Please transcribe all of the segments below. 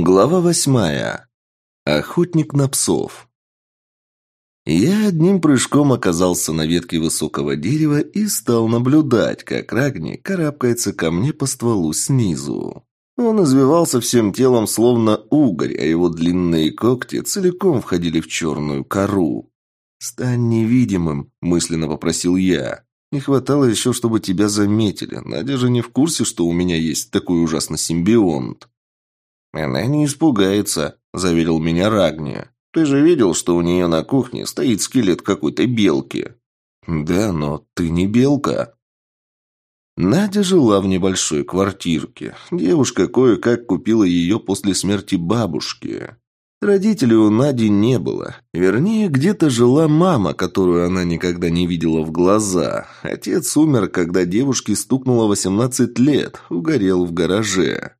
Глава восьмая. Охотник на псов. Я одним прыжком оказался на ветке высокого дерева и стал наблюдать, как Рагни карабкается ко мне по стволу снизу. Он извивался всем телом, словно угорь, а его длинные когти целиком входили в черную кору. «Стань невидимым», – мысленно попросил я. «Не хватало еще, чтобы тебя заметили. Надя же не в курсе, что у меня есть такой ужасный симбионт». «Она не испугается», – заверил меня Рагни. «Ты же видел, что у нее на кухне стоит скелет какой-то белки?» «Да, но ты не белка». Надя жила в небольшой квартирке. Девушка кое-как купила ее после смерти бабушки. Родителей у Нади не было. Вернее, где-то жила мама, которую она никогда не видела в глаза. Отец умер, когда девушке стукнуло 18 лет, угорел в гараже.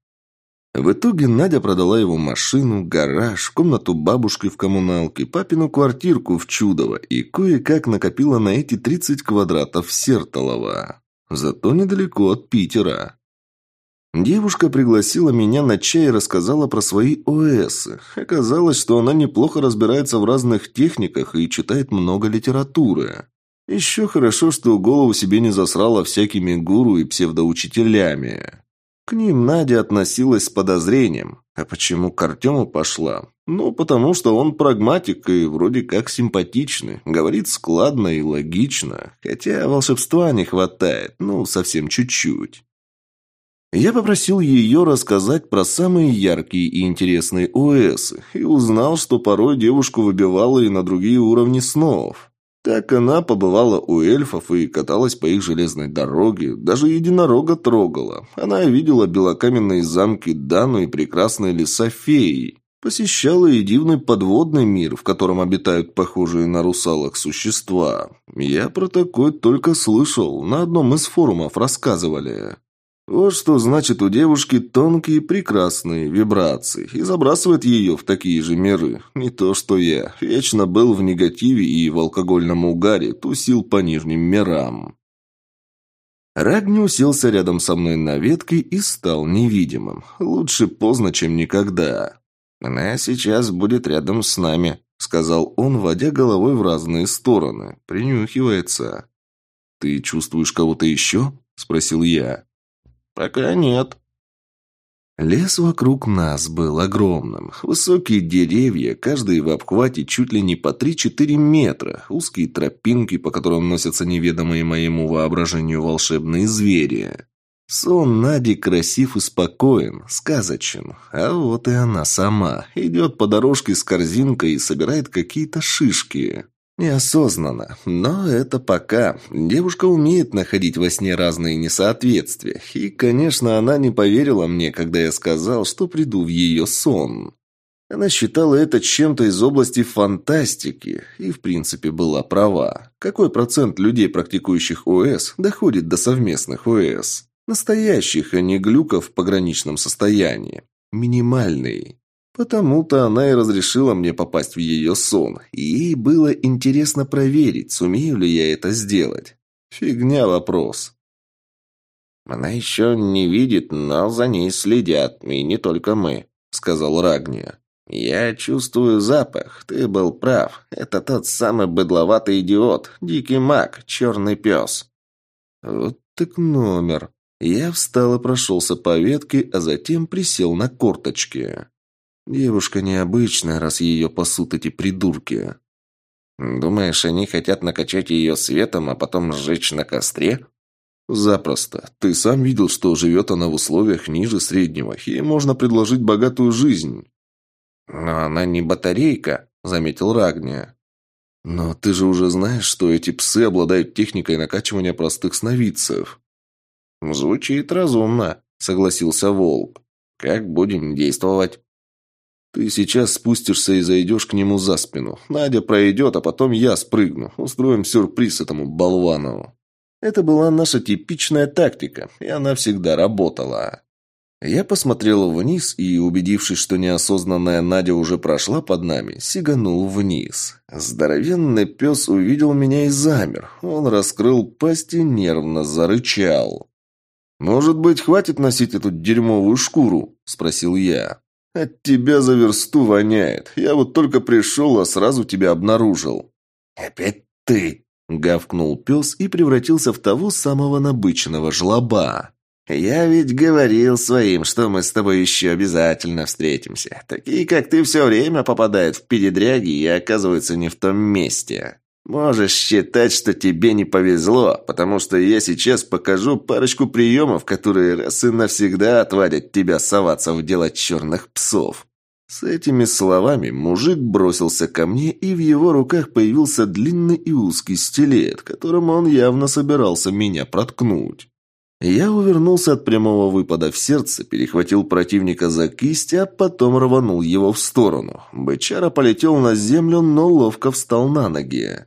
В итоге Надя продала его машину, гараж, комнату бабушки в коммуналке, папину квартирку в Чудово и кое-как накопила на эти 30 квадратов Сертолова. Зато недалеко от Питера. Девушка пригласила меня на чай и рассказала про свои ОС. Оказалось, что она неплохо разбирается в разных техниках и читает много литературы. Еще хорошо, что голову себе не засрала всякими гуру и псевдоучителями. К ним Надя относилась с подозрением. А почему к Артему пошла? Ну, потому что он прагматик и вроде как симпатичный. Говорит складно и логично. Хотя волшебства не хватает. Ну, совсем чуть-чуть. Я попросил ее рассказать про самые яркие и интересные ОС и узнал, что порой девушку выбивало и на другие уровни снов. Так она побывала у эльфов и каталась по их железной дороге, даже единорога трогала. Она видела белокаменные замки Дану и прекрасные леса феи. Посещала и дивный подводный мир, в котором обитают похожие на русалок существа. Я про такое только слышал, на одном из форумов рассказывали. Вот что значит у девушки тонкие прекрасные вибрации и забрасывает ее в такие же миры. Не то что я. Вечно был в негативе и в алкогольном угаре, тусил по нижним мирам. Рагни уселся рядом со мной на ветке и стал невидимым. Лучше поздно, чем никогда. «Она сейчас будет рядом с нами», — сказал он, водя головой в разные стороны. Принюхивается. «Ты чувствуешь кого-то еще?» — спросил я. «Пока нет». Лес вокруг нас был огромным. Высокие деревья, каждый в обхвате чуть ли не по 3-4 метра, узкие тропинки, по которым носятся неведомые моему воображению волшебные звери. Сон Нади красив и спокоен, сказочен. А вот и она сама. Идет по дорожке с корзинкой и собирает какие-то шишки. Неосознанно, но это пока. Девушка умеет находить во сне разные несоответствия. И, конечно, она не поверила мне, когда я сказал, что приду в ее сон. Она считала это чем-то из области фантастики и, в принципе, была права. Какой процент людей, практикующих ОС, доходит до совместных ОС? Настоящих, а не глюков в пограничном состоянии. Минимальный. Потому-то она и разрешила мне попасть в ее сон, и ей было интересно проверить, сумею ли я это сделать. Фигня вопрос. «Она еще не видит, но за ней следят, и не только мы», — сказал Рагния. «Я чувствую запах, ты был прав. Это тот самый быдловатый идиот, дикий маг, черный пес». Вот так номер. Я встал и прошелся по ветке, а затем присел на корточки. Девушка необычная, раз ее пасут эти придурки. Думаешь, они хотят накачать ее светом, а потом сжечь на костре? Запросто. Ты сам видел, что живет она в условиях ниже среднего. Ей можно предложить богатую жизнь. Но она не батарейка, заметил Рагния. Но ты же уже знаешь, что эти псы обладают техникой накачивания простых сновидцев. Звучит разумно, согласился Волк. Как будем действовать? Ты сейчас спустишься и зайдешь к нему за спину. Надя пройдет, а потом я спрыгну. Устроим сюрприз этому болвану. Это была наша типичная тактика, и она всегда работала. Я посмотрел вниз и, убедившись, что неосознанная Надя уже прошла под нами, сиганул вниз. Здоровенный пес увидел меня и замер. Он раскрыл пасть и нервно зарычал. «Может быть, хватит носить эту дерьмовую шкуру?» – спросил я. От тебя за версту воняет. Я вот только пришел, а сразу тебя обнаружил». «Опять ты?» — гавкнул пес и превратился в того самого набыченного жлоба. «Я ведь говорил своим, что мы с тобой еще обязательно встретимся. Такие, как ты, все время попадают в передряги и оказываются не в том месте. Можешь считать, что тебе не повезло, потому что я сейчас покажу парочку приемов, которые раз и навсегда отвадят тебя соваться в дело черных псов». С этими словами мужик бросился ко мне, и в его руках появился длинный и узкий стилет, которым он явно собирался меня проткнуть. Я увернулся от прямого выпада в сердце, перехватил противника за кисть, а потом рванул его в сторону. Бычара полетел на землю, но ловко встал на ноги.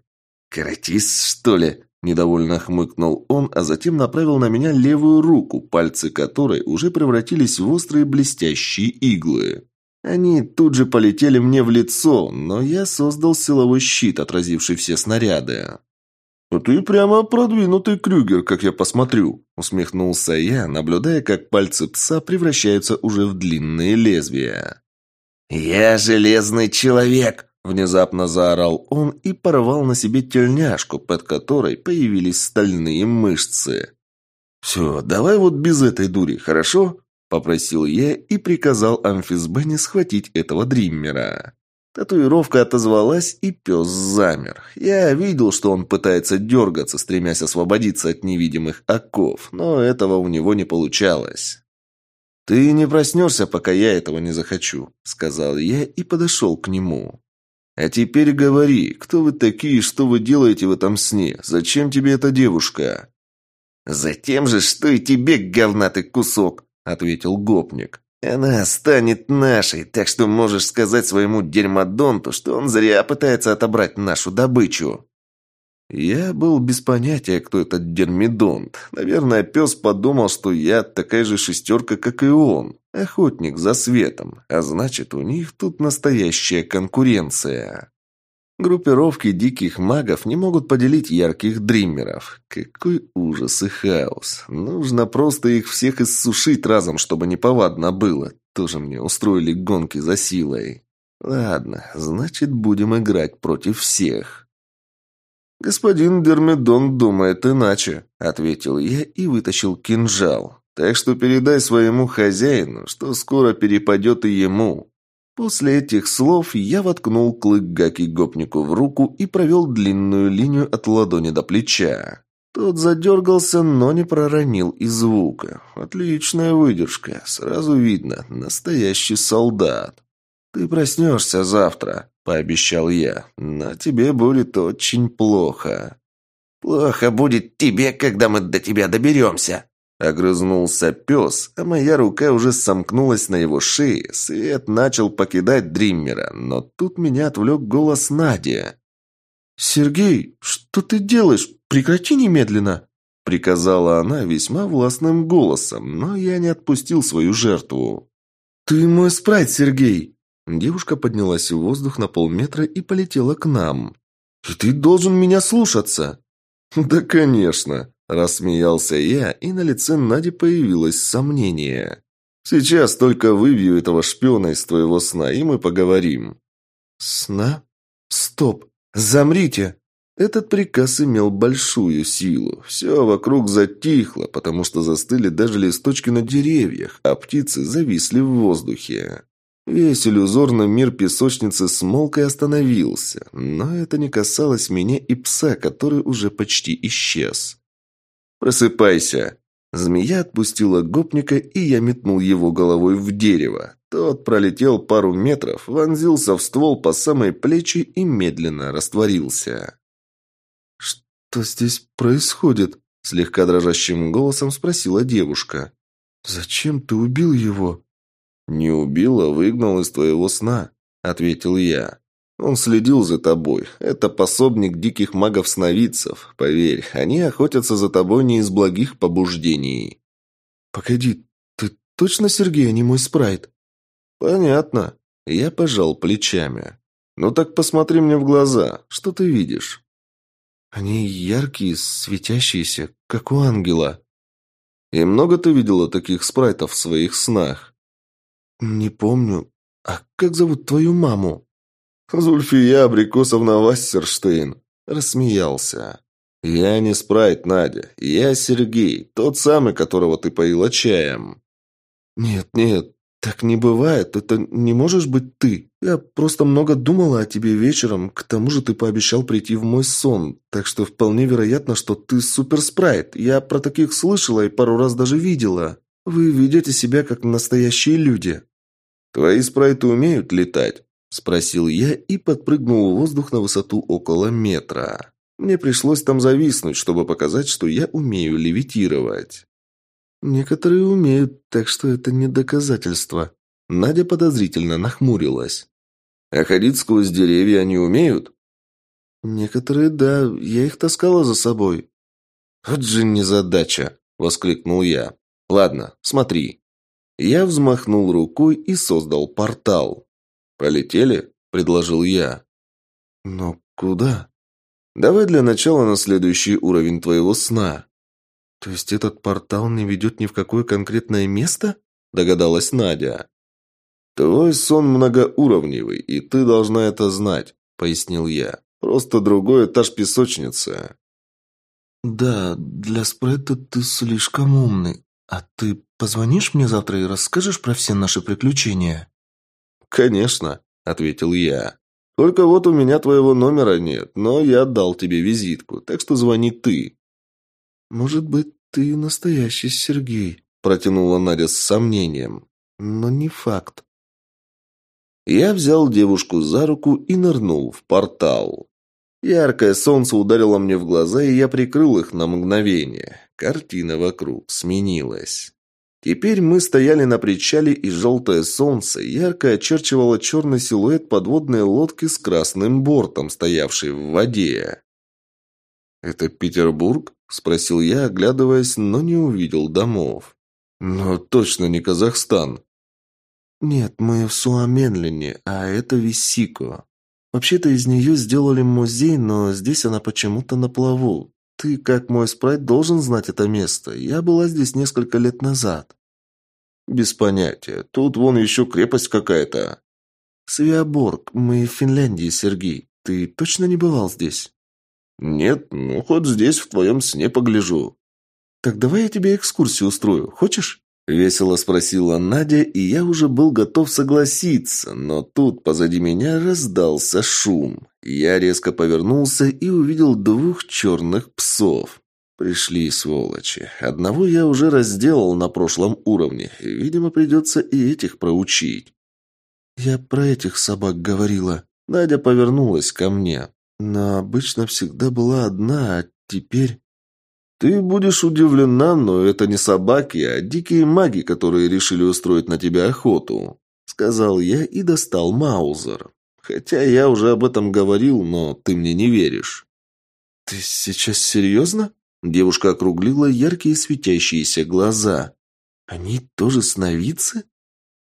«Каратист, что ли?» – недовольно хмыкнул он, а затем направил на меня левую руку, пальцы которой уже превратились в острые блестящие иглы. Они тут же полетели мне в лицо, но я создал силовой щит, отразивший все снаряды. «А ты прямо продвинутый Крюгер, как я посмотрю», — усмехнулся я, наблюдая, как пальцы пса превращаются уже в длинные лезвия. «Я железный человек!» — внезапно заорал он и порвал на себе тельняшку, под которой появились стальные мышцы. «Все, давай вот без этой дури, хорошо?» — попросил я и приказал амфисбене схватить этого дриммера. Татуировка отозвалась, и пес замер. Я видел, что он пытается дергаться, стремясь освободиться от невидимых оков, но этого у него не получалось. «Ты не проснешься, пока я этого не захочу», — сказал я и подошел к нему. «А теперь говори, кто вы такие и что вы делаете в этом сне? Зачем тебе эта девушка?» «Затем же, что и тебе, говнатый кусок», — ответил гопник. Она станет нашей, так что можешь сказать своему дерьмодонту, что он зря пытается отобрать нашу добычу». Я был без понятия, кто этот дермидонт. Наверное, пес подумал, что я такая же шестерка, как и он. Охотник за светом. А значит, у них тут настоящая конкуренция. Группировки диких магов не могут поделить ярких дриммеров. Какой ужас и хаос. Нужно просто их всех иссушить разом, чтобы неповадно было. Тоже мне устроили гонки за силой. Ладно, значит, будем играть против всех. «Господин Дермидон думает иначе», — ответил я и вытащил кинжал. «Так что передай своему хозяину, что скоро перепадет и ему. После этих слов я воткнул клык Гаки гопнику в руку и провел длинную линию от ладони до плеча. Тот задергался, но не проронил и звука. Отличная выдержка. Сразу видно, настоящий солдат. «Ты проснешься завтра», — пообещал я. «Но тебе будет очень плохо». «Плохо будет тебе, когда мы до тебя доберемся», Огрызнулся пес, а моя рука уже сомкнулась на его шее. Свет начал покидать Дриммера, но тут меня отвлек голос Нади. «Сергей, что ты делаешь? Прекрати немедленно!» Приказала она весьма властным голосом, но я не отпустил свою жертву. «Ты мой спрайт, Сергей!» Девушка поднялась в воздух на полметра и полетела к нам. «И ты должен меня слушаться!» «Да, конечно!» Рассмеялся я, и на лице Нади появилось сомнение. «Сейчас только выбью этого шпиона из твоего сна, и мы поговорим». «Сна? Стоп! Замрите!» Этот приказ имел большую силу. Все вокруг затихло, потому что застыли даже листочки на деревьях, а птицы зависли в воздухе. Весь иллюзорный мир песочницы смолк и остановился, но это не касалось меня и пса, который уже почти исчез. «Просыпайся!» Змея отпустила гопника, и я метнул его головой в дерево. Тот пролетел пару метров, вонзился в ствол по самой плечи и медленно растворился. «Что здесь происходит?» – слегка дрожащим голосом спросила девушка. «Зачем ты убил его?» «Не убил, а выгнал из твоего сна», – ответил я. Он следил за тобой. Это пособник диких магов-сновидцев. Поверь, они охотятся за тобой не из благих побуждений». «Погоди, ты точно Сергей, а не мой спрайт?» «Понятно». Я пожал плечами. «Ну так посмотри мне в глаза. Что ты видишь?» «Они яркие, светящиеся, как у ангела». «И много ты видела таких спрайтов в своих снах?» «Не помню. А как зовут твою маму?» «Зульфия Абрикосовна Вассерштейн», – рассмеялся. «Я не спрайт, Надя. Я Сергей, тот самый, которого ты поила чаем». «Нет, нет, так не бывает. Это не можешь быть ты. Я просто много думала о тебе вечером. К тому же ты пообещал прийти в мой сон. Так что вполне вероятно, что ты суперспрайт. Я про таких слышала и пару раз даже видела. Вы ведете себя как настоящие люди». «Твои спрайты умеют летать?» – спросил я и подпрыгнул в воздух на высоту около метра. Мне пришлось там зависнуть, чтобы показать, что я умею левитировать. Некоторые умеют, так что это не доказательство. Надя подозрительно нахмурилась. А ходить сквозь деревья они умеют? Некоторые, да, я их таскала за собой. Вот же незадача, воскликнул я. Ладно, смотри. Я взмахнул рукой и создал портал. Полетели? предложил я. Но куда? Давай для начала на следующий уровень твоего сна. То есть этот портал не ведет ни в какое конкретное место? Догадалась Надя. Твой сон многоуровневый, и ты должна это знать, пояснил я. Просто другой этаж песочницы. Да, для спреда ты слишком умный. А ты позвонишь мне завтра и расскажешь про все наши приключения? Конечно, ответил я. Только вот у меня твоего номера нет, но я дал тебе визитку, так что звони ты». «Может быть, ты настоящий Сергей», – протянула Надя с сомнением. «Но не факт». Я взял девушку за руку и нырнул в портал. Яркое солнце ударило мне в глаза, и я прикрыл их на мгновение. Картина вокруг сменилась. Теперь мы стояли на причале, и желтое солнце ярко очерчивало черный силуэт подводной лодки с красным бортом, стоявшей в воде. «Это Петербург?» – спросил я, оглядываясь, но не увидел домов. «Но точно не Казахстан». «Нет, мы в Суаменлине, а это Висико. Вообще-то из нее сделали музей, но здесь она почему-то на плаву. Ты, как мой спрайт, должен знать это место. Я была здесь несколько лет назад. Без понятия. Тут вон еще крепость какая-то. Свиаборг. Мы в Финляндии, Сергей. Ты точно не бывал здесь? Нет, ну хоть здесь в твоем сне погляжу. Так давай я тебе экскурсию устрою. Хочешь? Весело спросила Надя, и я уже был готов согласиться, но тут позади меня раздался шум. Я резко повернулся и увидел двух черных псов. Пришли сволочи. Одного я уже разделал на прошлом уровне, видимо, придется и этих проучить. Я про этих собак говорила. Надя повернулась ко мне. Но обычно всегда была одна, а теперь... «Ты будешь удивлена, но это не собаки, а дикие маги, которые решили устроить на тебя охоту», — сказал я и достал Маузер. «Хотя я уже об этом говорил, но ты мне не веришь». «Ты сейчас серьезно?» Девушка округлила яркие светящиеся глаза. «Они тоже сновидцы?»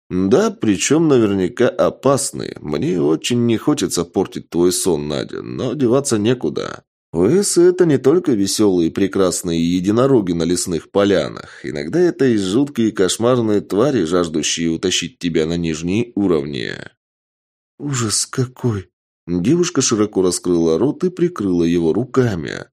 «Да, причем наверняка опасные. Мне очень не хочется портить твой сон, Надя, но деваться некуда. Уэсы – это не только веселые и прекрасные единороги на лесных полянах. Иногда это и жуткие кошмарные твари, жаждущие утащить тебя на нижние уровни. Ужас какой! Девушка широко раскрыла рот и прикрыла его руками.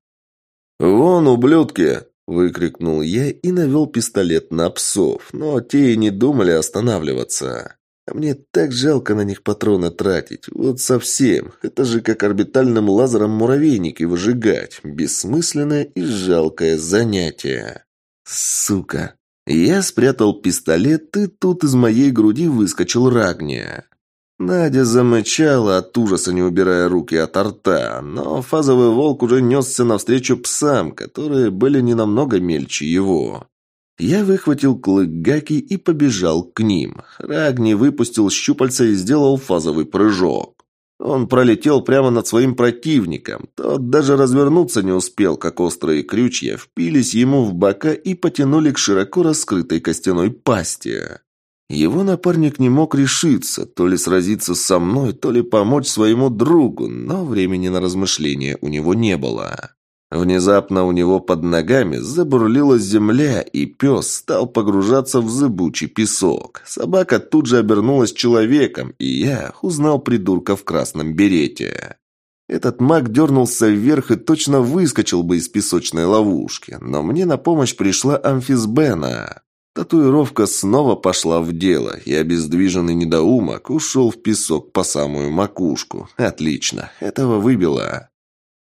«Вон, ублюдки!» – выкрикнул я и навел пистолет на псов, но те и не думали останавливаться. А мне так жалко на них патроны тратить. Вот совсем. Это же как орбитальным лазером муравейники выжигать. Бессмысленное и жалкое занятие. Сука. Я спрятал пистолет, и тут из моей груди выскочил Рагния. Надя замычала от ужаса, не убирая руки от рта, но фазовый волк уже несся навстречу псам, которые были не намного мельче его. Я выхватил клык Гаки и побежал к ним. Рагни выпустил щупальца и сделал фазовый прыжок. Он пролетел прямо над своим противником. Тот даже развернуться не успел, как острые крючья впились ему в бока и потянули к широко раскрытой костяной пасти. Его напарник не мог решиться, то ли сразиться со мной, то ли помочь своему другу, но времени на размышления у него не было. Внезапно у него под ногами забурлила земля, и пес стал погружаться в зыбучий песок. Собака тут же обернулась человеком, и я узнал придурка в красном берете. Этот маг дернулся вверх и точно выскочил бы из песочной ловушки, но мне на помощь пришла амфисбена. Татуировка снова пошла в дело, и обездвиженный недоумок ушел в песок по самую макушку. Отлично, этого выбило.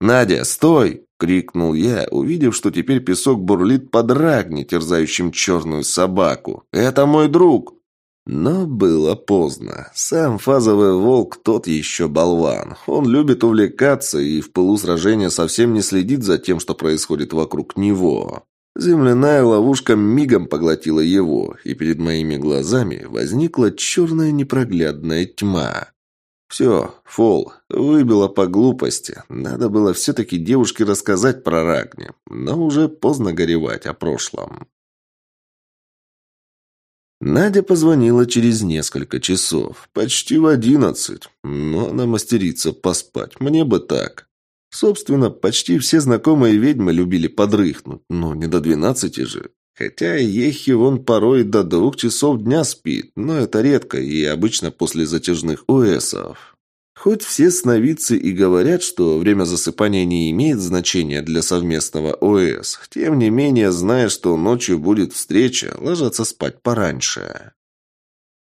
«Надя, стой!» — крикнул я, увидев, что теперь песок бурлит под рагни, терзающим черную собаку. «Это мой друг!» Но было поздно. Сам фазовый волк тот еще болван. Он любит увлекаться и в пылу сражения совсем не следит за тем, что происходит вокруг него. Земляная ловушка мигом поглотила его, и перед моими глазами возникла черная непроглядная тьма. Все, фол, выбило по глупости. Надо было все-таки девушке рассказать про Рагни, но уже поздно горевать о прошлом. Надя позвонила через несколько часов, почти в одиннадцать. Но она мастерится поспать, мне бы так. Собственно, почти все знакомые ведьмы любили подрыхнуть, но не до двенадцати же. Хотя Ехи вон порой до двух часов дня спит, но это редко и обычно после затяжных ОСов. Хоть все сновидцы и говорят, что время засыпания не имеет значения для совместного ОС, тем не менее, зная, что ночью будет встреча, ложатся спать пораньше.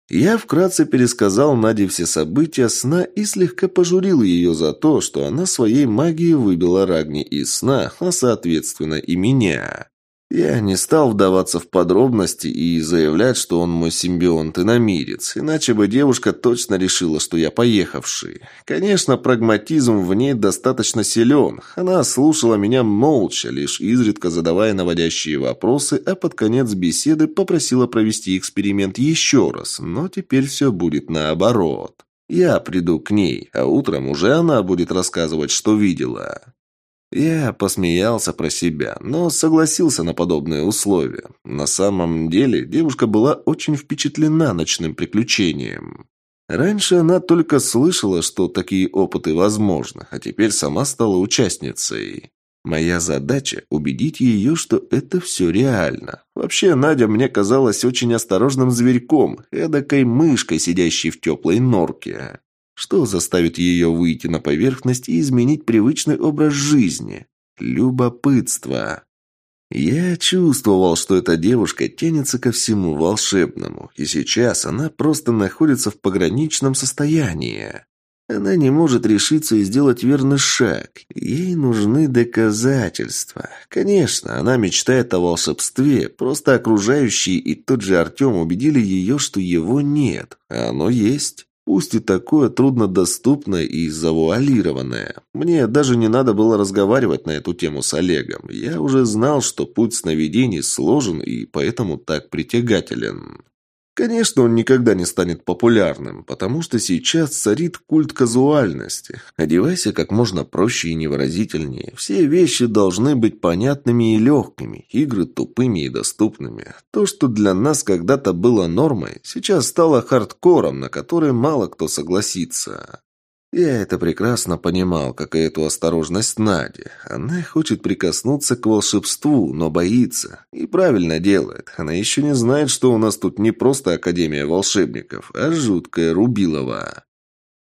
Я вкратце пересказал Наде все события сна и слегка пожурил ее за то, что она своей магией выбила Рагни из сна, а соответственно и меня. Я не стал вдаваться в подробности и заявлять, что он мой симбионт-иномирец, иначе бы девушка точно решила, что я поехавший. Конечно, прагматизм в ней достаточно силен. Она слушала меня молча, лишь изредка задавая наводящие вопросы, а под конец беседы попросила провести эксперимент еще раз, но теперь все будет наоборот. Я приду к ней, а утром уже она будет рассказывать, что видела. Я посмеялся про себя, но согласился на подобные условия. На самом деле девушка была очень впечатлена ночным приключением. Раньше она только слышала, что такие опыты возможны, а теперь сама стала участницей. Моя задача – убедить ее, что это все реально. Вообще, Надя мне казалась очень осторожным зверьком, эдакой мышкой, сидящей в теплой норке. Что заставит ее выйти на поверхность и изменить привычный образ жизни? Любопытство. Я чувствовал, что эта девушка тянется ко всему волшебному, и сейчас она просто находится в пограничном состоянии. Она не может решиться и сделать верный шаг. Ей нужны доказательства. Конечно, она мечтает о волшебстве, просто окружающие и тот же Артем убедили ее, что его нет, а оно есть. Пусть и такое труднодоступное и завуалированное. Мне даже не надо было разговаривать на эту тему с Олегом. Я уже знал, что путь сновидений сложен и поэтому так притягателен. Конечно, он никогда не станет популярным, потому что сейчас царит культ казуальности. Одевайся как можно проще и невыразительнее. Все вещи должны быть понятными и легкими, игры тупыми и доступными. То, что для нас когда-то было нормой, сейчас стало хардкором, на который мало кто согласится. Я это прекрасно понимал, как и эту осторожность Нади. Она хочет прикоснуться к волшебству, но боится. И правильно делает. Она еще не знает, что у нас тут не просто Академия волшебников, а жуткая Рубилова.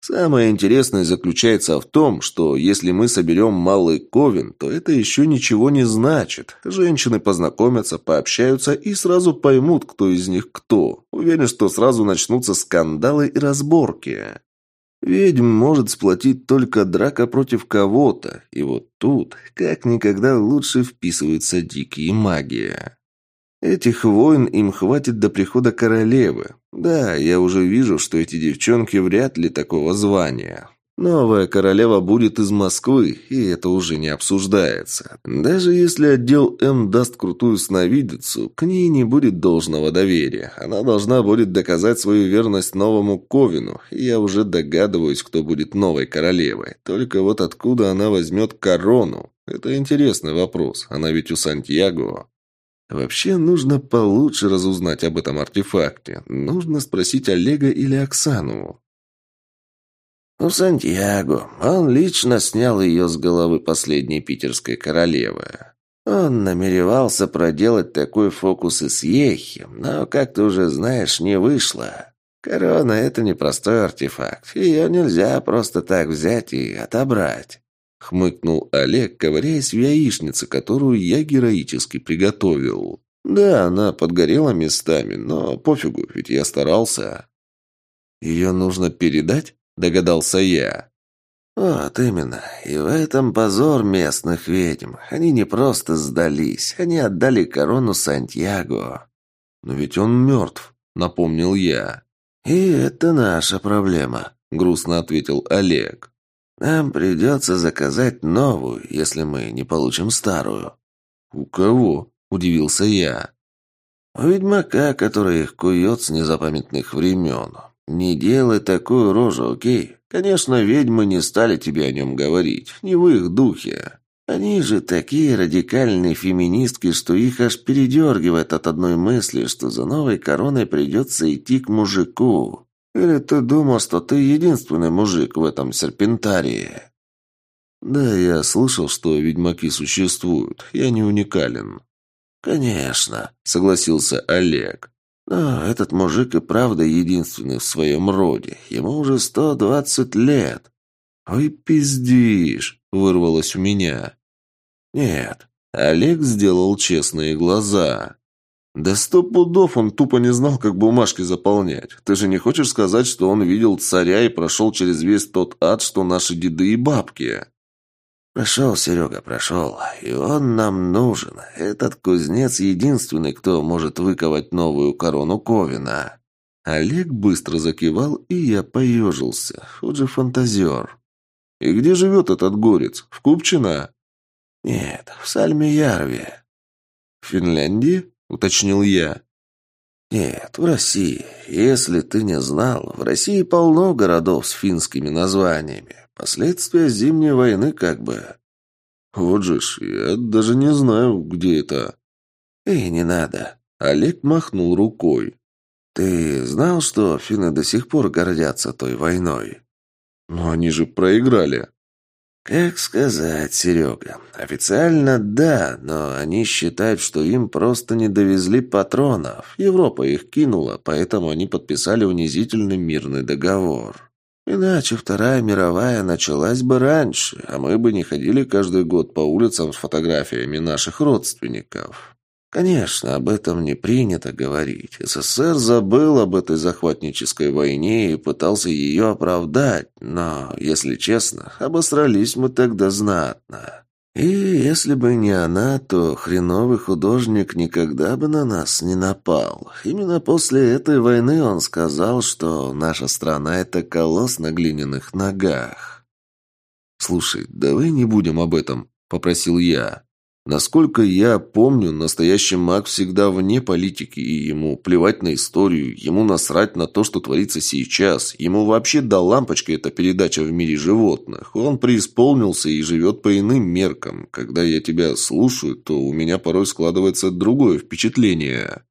Самое интересное заключается в том, что если мы соберем малый ковен, то это еще ничего не значит. Женщины познакомятся, пообщаются и сразу поймут, кто из них кто. Уверен, что сразу начнутся скандалы и разборки. Ведьм может сплотить только драка против кого-то, и вот тут как никогда лучше вписывается дикие магия. Этих войн им хватит до прихода королевы. Да, я уже вижу, что эти девчонки вряд ли такого звания. Новая королева будет из Москвы, и это уже не обсуждается. Даже если отдел М даст крутую сновидицу, к ней не будет должного доверия. Она должна будет доказать свою верность новому Ковину, и я уже догадываюсь, кто будет новой королевой. Только вот откуда она возьмет корону? Это интересный вопрос. Она ведь у Сантьяго. Вообще нужно получше разузнать об этом артефакте. Нужно спросить Олега или Оксану. «У Сантьяго. Он лично снял ее с головы последней питерской королевы. Он намеревался проделать такой фокус и с Ехем, но, как ты уже знаешь, не вышло. Корона — это непростой артефакт. Ее нельзя просто так взять и отобрать. Хмыкнул Олег, ковыряясь в яичнице, которую я героически приготовил. Да, она подгорела местами, но пофигу, ведь я старался. «Ее нужно передать?» – догадался я. «Вот именно. И в этом позор местных ведьм. Они не просто сдались, они отдали корону Сантьяго». «Но ведь он мертв», — напомнил я. «И это наша проблема», — грустно ответил Олег. «Нам придется заказать новую, если мы не получим старую». «У кого?» — удивился я. «У ведьмака, который их кует с незапамятных времен. Не делай такую рожу, окей? Конечно, ведьмы не стали тебе о нем говорить, не в их духе. Они же такие радикальные феминистки, что их аж передергивает от одной мысли, что за новой короной придется идти к мужику. Или ты думал, что ты единственный мужик в этом серпентарии?» «Да, я слышал, что ведьмаки существуют. Я не уникален». «Конечно», — согласился Олег. «Но этот мужик и правда единственный в своем роде. Ему уже сто двадцать лет». «Ой, пиздишь!» — вырвалось у меня. «Нет». Олег сделал честные глаза. «Да сто пудов он тупо не знал, как бумажки заполнять. Ты же не хочешь сказать, что он видел царя и прошел через весь тот ад, что наши деды и бабки?» «Прошел, Серега, прошел. И он нам нужен. Этот кузнец единственный, кто может выковать новую корону Ковина». Олег быстро закивал, и я поежился. Вот же фантазер. «И где живет этот горец? В Купчино?» «Нет, в Сальме-Ярве». «В Финляндии?» — уточнил я. «Нет, в России. Если ты не знал, в России полно городов с финскими названиями. Последствия Зимней войны как бы». «Вот же ж, я даже не знаю, где это». «И не надо». Олег махнул рукой. «Ты знал, что финны до сих пор гордятся той войной?» «Но они же проиграли». «Как сказать, Серега? Официально да, но они считают, что им просто не довезли патронов. Европа их кинула, поэтому они подписали унизительный мирный договор. Иначе Вторая мировая началась бы раньше, а мы бы не ходили каждый год по улицам с фотографиями наших родственников». Конечно, об этом не принято говорить. СССР забыл об этой захватнической войне и пытался ее оправдать, но, если честно, обосрались мы тогда знатно. И если бы не она, то хреновый художник никогда бы на нас не напал. Именно после этой войны он сказал, что наша страна – это колосс на глиняных ногах. «Слушай, давай не будем об этом», – попросил я. Насколько я помню, настоящий маг всегда вне политики, и ему плевать на историю, ему насрать на то, что творится сейчас. Ему вообще до лампочки эта передача в мире животных. Он преисполнился и живет по иным меркам. Когда я тебя слушаю, то у меня порой складывается другое впечатление.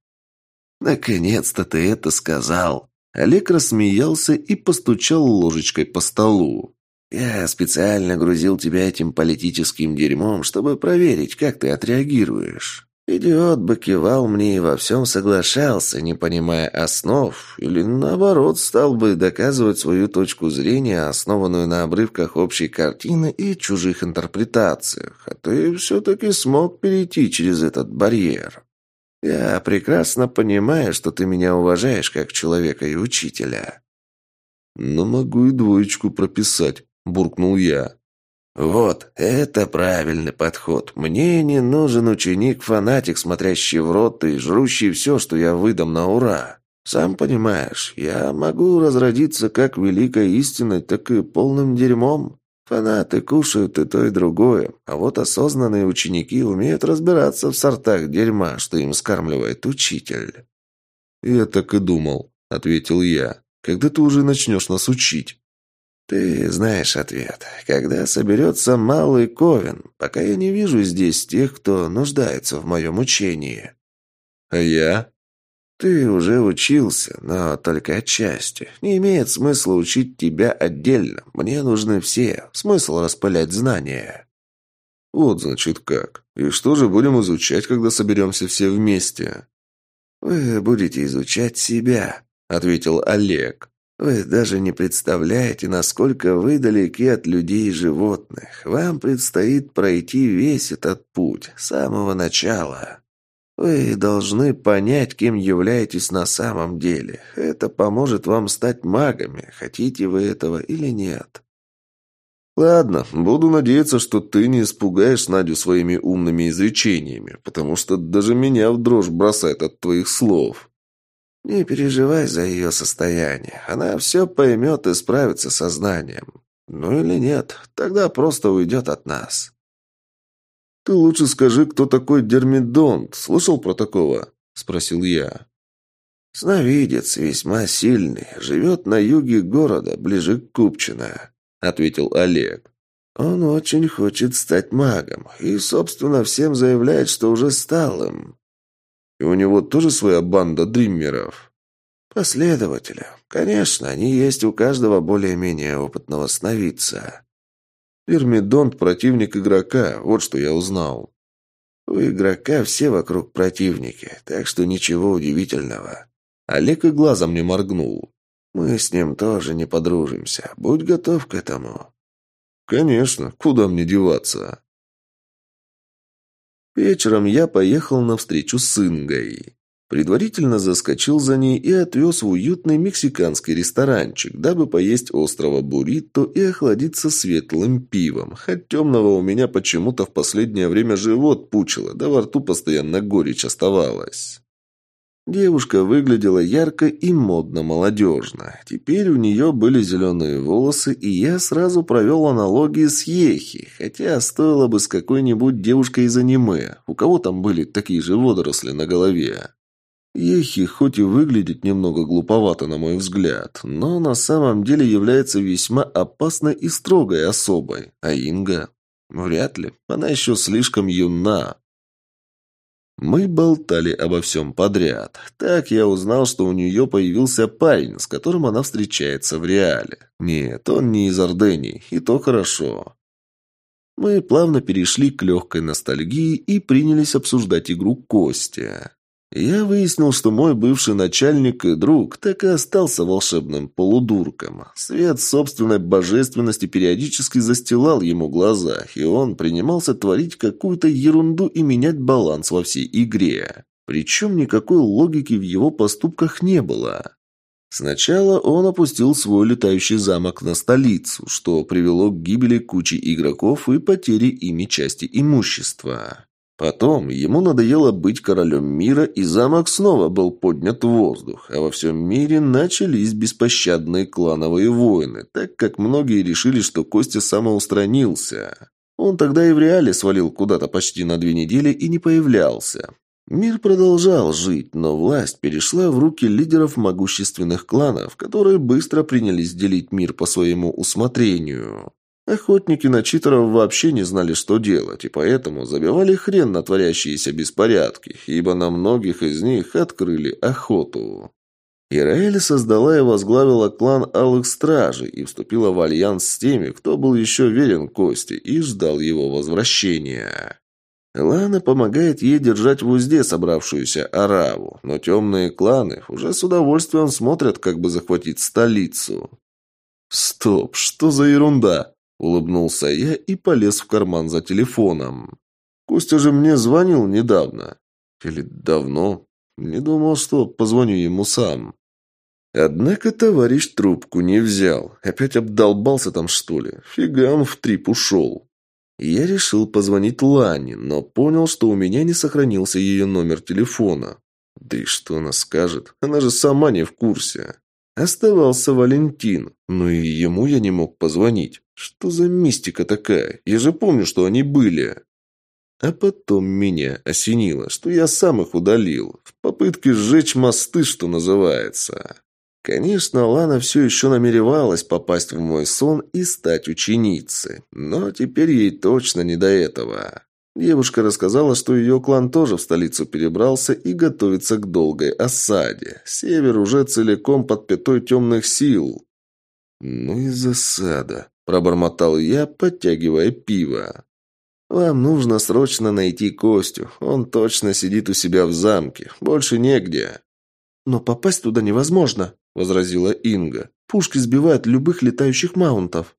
«Наконец-то ты это сказал!» Олег рассмеялся и постучал ложечкой по столу. Я специально грузил тебя этим политическим дерьмом, чтобы проверить, как ты отреагируешь. Идиот бы кивал мне и во всем соглашался, не понимая основ, или наоборот стал бы доказывать свою точку зрения, основанную на обрывках общей картины и чужих интерпретациях, а ты все-таки смог перейти через этот барьер. Я прекрасно понимаю, что ты меня уважаешь как человека и учителя. Но могу и двоечку прописать, буркнул я. «Вот, это правильный подход. Мне не нужен ученик-фанатик, смотрящий в рот и жрущий все, что я выдам на ура. Сам понимаешь, я могу разродиться как великой истиной, так и полным дерьмом. Фанаты кушают и то, и другое, а вот осознанные ученики умеют разбираться в сортах дерьма, что им скармливает учитель». «Я так и думал», — ответил я. «Когда ты уже начнешь нас учить?» «Ты знаешь ответ. Когда соберется малый Ковен, пока я не вижу здесь тех, кто нуждается в моем учении». «А я?» Ты уже учился, но только отчасти. Не имеет смысла учить тебя отдельно. Мне нужны все. Смысл распылять знания. Вот, значит, как. И что же будем изучать, когда соберемся все вместе? Вы будете изучать себя, ответил Олег. Вы даже не представляете, насколько вы далеки от людей и животных. Вам предстоит пройти весь этот путь с самого начала. Вы должны понять, кем являетесь на самом деле. Это поможет вам стать магами, хотите вы этого или нет. Ладно, буду надеяться, что ты не испугаешь Надю своими умными изречениями, потому что даже меня в дрожь бросает от твоих слов. Не переживай за ее состояние. Она все поймет и справится со знанием. Ну или нет, тогда просто уйдет от нас. «Ты лучше скажи, кто такой Дермидонт. Слышал про такого?» – спросил я. «Сновидец весьма сильный. Живет на юге города, ближе к Купчино», – ответил Олег. «Он очень хочет стать магом и, собственно, всем заявляет, что уже стал им». «И у него тоже своя банда дриммеров?» «Последователя. Конечно, они есть у каждого более-менее опытного сновидца». Вермидонт – противник игрока, вот что я узнал. У игрока все вокруг противники, так что ничего удивительного. Олег и глазом не моргнул. Мы с ним тоже не подружимся. Будь готов к этому. Конечно, куда мне деваться? Вечером я поехал на встречу с Ингой. Предварительно заскочил за ней и отвез в уютный мексиканский ресторанчик, дабы поесть острого буррито и охладиться светлым пивом. Хоть темного у меня почему-то в последнее время живот пучило, да во рту постоянно горечь оставалась. Девушка выглядела ярко и модно-молодежно. Теперь у нее были зеленые волосы, и я сразу провел аналогии с Ехи, хотя стоило бы с какой-нибудь девушкой из аниме. У кого там были такие же водоросли на голове? Ехи хоть и выглядит немного глуповато, на мой взгляд, но на самом деле является весьма опасной и строгой особой. А Инга? Вряд ли. Она еще слишком юна. Мы болтали обо всем подряд. Так я узнал, что у нее появился парень, с которым она встречается в реале. Нет, он не из Ордении, и то хорошо. Мы плавно перешли к легкой ностальгии и принялись обсуждать игру Костя. Я выяснил, что мой бывший начальник и друг так и остался волшебным полудурком. Свет собственной божественности периодически застилал ему глаза, и он принимался творить какую-то ерунду и менять баланс во всей игре. Причем никакой логики в его поступках не было. Сначала он опустил свой летающий замок на столицу, что привело к гибели кучи игроков и потере ими части имущества. Потом ему надоело быть королем мира, и замок снова был поднят в воздух, а во всем мире начались беспощадные клановые войны, так как многие решили, что Костя самоустранился. Он тогда и в реале свалил куда-то почти на две недели и не появлялся. Мир продолжал жить, но власть перешла в руки лидеров могущественных кланов, которые быстро принялись делить мир по своему усмотрению. Охотники на читеров вообще не знали, что делать, и поэтому забивали хрен на творящиеся беспорядки, ибо на многих из них открыли охоту. Ираэль создала и возглавила клан Алых Стражей и вступила в альянс с теми, кто был еще верен Косте и ждал его возвращения. Лана помогает ей держать в узде собравшуюся Араву, но темные кланы уже с удовольствием смотрят, как бы захватить столицу. Стоп, что за ерунда? Улыбнулся я и полез в карман за телефоном. Костя же мне звонил недавно. Или давно. Не думал, что позвоню ему сам. Однако товарищ трубку не взял. Опять обдолбался там, что ли. Фига он в трип ушел. Я решил позвонить Лане, но понял, что у меня не сохранился ее номер телефона. Да и что она скажет? Она же сама не в курсе. Оставался Валентин, но и ему я не мог позвонить. Что за мистика такая? Я же помню, что они были. А потом меня осенило, что я сам их удалил, в попытке сжечь мосты, что называется. Конечно, Лана все еще намеревалась попасть в мой сон и стать ученицей, но теперь ей точно не до этого. Девушка рассказала, что ее клан тоже в столицу перебрался и готовится к долгой осаде. Север уже целиком под пятой темных сил. «Ну и засада», – пробормотал я, подтягивая пиво. «Вам нужно срочно найти Костю. Он точно сидит у себя в замке. Больше негде». «Но попасть туда невозможно», – возразила Инга. «Пушки сбивают любых летающих маунтов».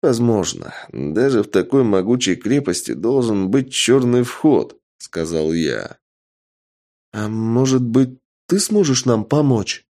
«Возможно. Даже в такой могучей крепости должен быть черный вход», — сказал я. «А может быть, ты сможешь нам помочь?»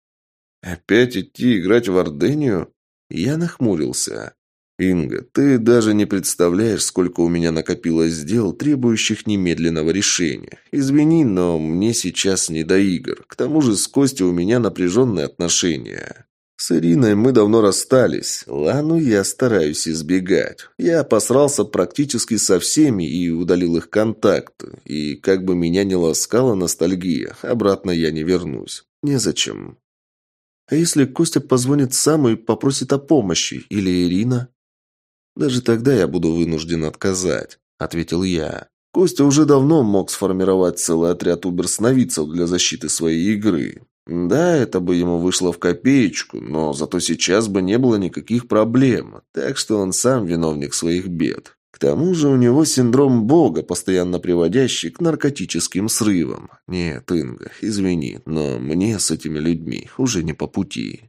«Опять идти играть в Ордению?» Я нахмурился. «Инга, ты даже не представляешь, сколько у меня накопилось дел, требующих немедленного решения. Извини, но мне сейчас не до игр. К тому же с Костей у меня напряженные отношения». С Ириной мы давно расстались. Лану я стараюсь избегать. Я посрался практически со всеми и удалил их контакты. И как бы меня ни ласкала ностальгия, обратно я не вернусь. Незачем. А если Костя позвонит сам и попросит о помощи? Или Ирина? Даже тогда я буду вынужден отказать, ответил я. Костя уже давно мог сформировать целый отряд уберсновидцев для защиты своей игры. Да, это бы ему вышло в копеечку, но зато сейчас бы не было никаких проблем, так что он сам виновник своих бед. К тому же у него синдром Бога, постоянно приводящий к наркотическим срывам. Нет, Инга, извини, но мне с этими людьми уже не по пути.